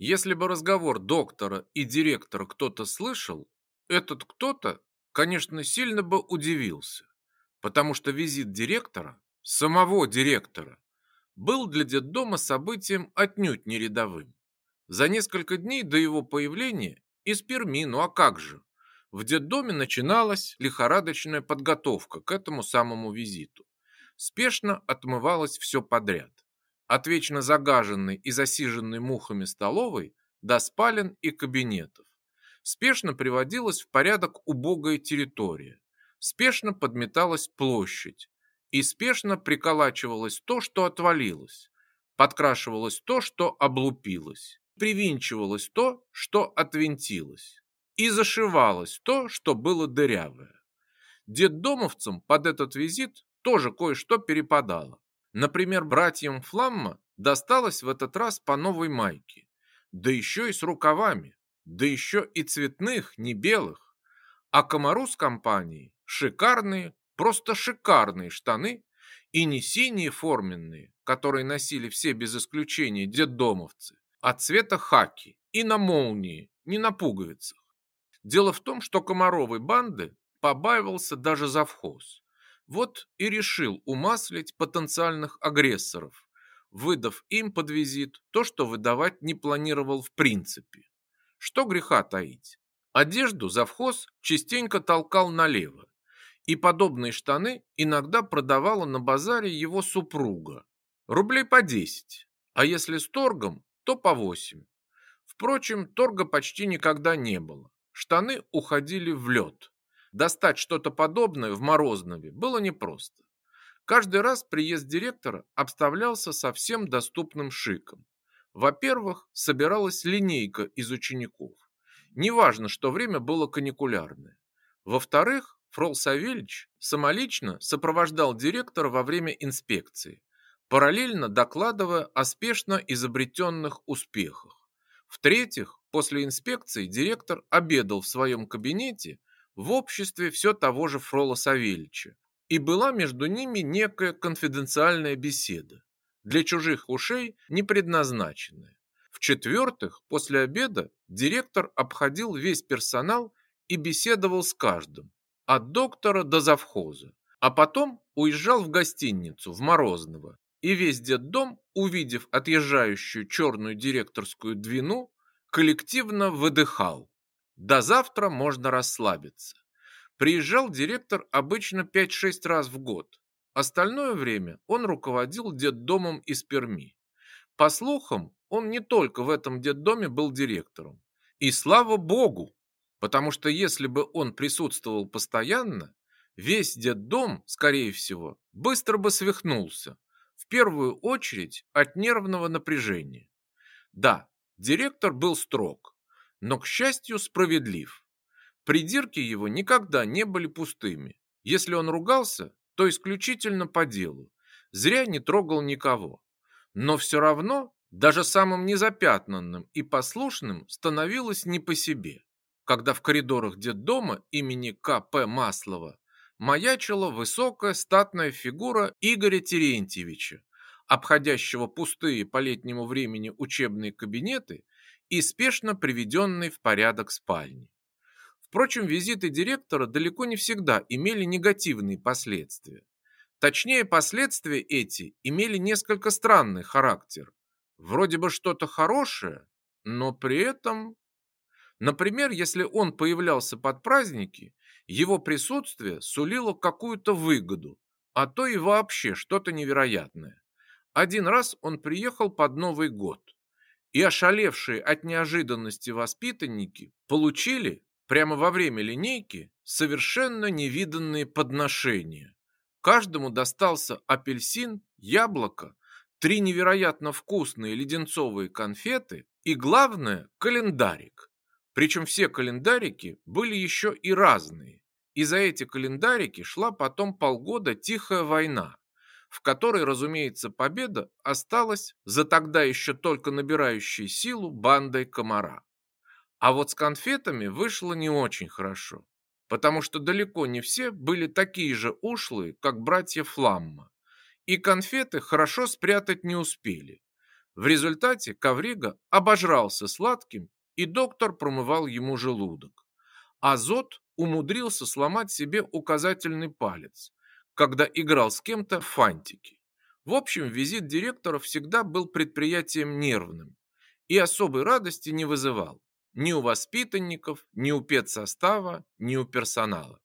Если бы разговор доктора и директора кто-то слышал, этот кто-то, конечно, сильно бы удивился, потому что визит директора, самого директора, был для детдома событием отнюдь не рядовым. За несколько дней до его появления из Перми, ну а как же, в детдоме начиналась лихорадочная подготовка к этому самому визиту. Спешно отмывалось все подряд. От вечно загаженной и засиженной мухами столовой до спален и кабинетов. Спешно приводилась в порядок убогая территория. Спешно подметалась площадь. И спешно приколачивалось то, что отвалилось. Подкрашивалось то, что облупилось. Привинчивалось то, что отвинтилось и зашивалось то, что было дырявое. Детдомовцам под этот визит тоже кое-что перепадало. Например, братьям Фламма досталось в этот раз по новой майке, да еще и с рукавами, да еще и цветных, не белых. А комару с компанией шикарные, просто шикарные штаны и не синие форменные, которые носили все без исключения детдомовцы, а цвета хаки и на молнии, не на пуговицах. Дело в том, что комаровой банды побаивался даже завхоз. Вот и решил умаслить потенциальных агрессоров, выдав им под визит то, что выдавать не планировал в принципе. Что греха таить. Одежду завхоз частенько толкал налево, и подобные штаны иногда продавала на базаре его супруга. Рублей по 10, а если с торгом, то по 8. Впрочем, торга почти никогда не было. Штаны уходили в лед. Достать что-то подобное в Морознове было непросто. Каждый раз приезд директора обставлялся совсем доступным шиком. Во-первых, собиралась линейка из учеников. Неважно, что время было каникулярное. Во-вторых, Фрол Савельич самолично сопровождал директора во время инспекции, параллельно докладывая о спешно изобретенных успехах. В-третьих, После инспекции директор обедал в своем кабинете в обществе все того же Фрола Савельича, и была между ними некая конфиденциальная беседа, для чужих ушей не предназначенная. В-четвертых, после обеда директор обходил весь персонал и беседовал с каждым, от доктора до завхоза, а потом уезжал в гостиницу в Морозново, и весь детдом, увидев отъезжающую черную директорскую двину, коллективно выдыхал. До завтра можно расслабиться. Приезжал директор обычно 5-6 раз в год. Остальное время он руководил детдомом из Перми. По слухам, он не только в этом детдоме был директором. И слава богу, потому что если бы он присутствовал постоянно, весь детдом, скорее всего, быстро бы свихнулся. В первую очередь от нервного напряжения. Да, Директор был строг, но, к счастью, справедлив. Придирки его никогда не были пустыми. Если он ругался, то исключительно по делу. Зря не трогал никого. Но все равно даже самым незапятнанным и послушным становилось не по себе, когда в коридорах детдома имени К.П. Маслова маячила высокая статная фигура Игоря Терентьевича, обходящего пустые по летнему времени учебные кабинеты и спешно приведенные в порядок спальни. Впрочем, визиты директора далеко не всегда имели негативные последствия. Точнее, последствия эти имели несколько странный характер. Вроде бы что-то хорошее, но при этом... Например, если он появлялся под праздники, его присутствие сулило какую-то выгоду, а то и вообще что-то невероятное. Один раз он приехал под Новый год, и ошалевшие от неожиданности воспитанники получили прямо во время линейки совершенно невиданные подношения. Каждому достался апельсин, яблоко, три невероятно вкусные леденцовые конфеты и, главное, календарик. Причем все календарики были еще и разные. И за эти календарики шла потом полгода тихая война, в которой, разумеется, победа осталась за тогда еще только набирающей силу бандой комара. А вот с конфетами вышло не очень хорошо, потому что далеко не все были такие же ушлые, как братья Фламма, и конфеты хорошо спрятать не успели. В результате Коврига обожрался сладким, и доктор промывал ему желудок. Азот умудрился сломать себе указательный палец, когда играл с кем-то в фантики. В общем, визит директора всегда был предприятием нервным и особой радости не вызывал ни у воспитанников, ни у педсостава, ни у персонала.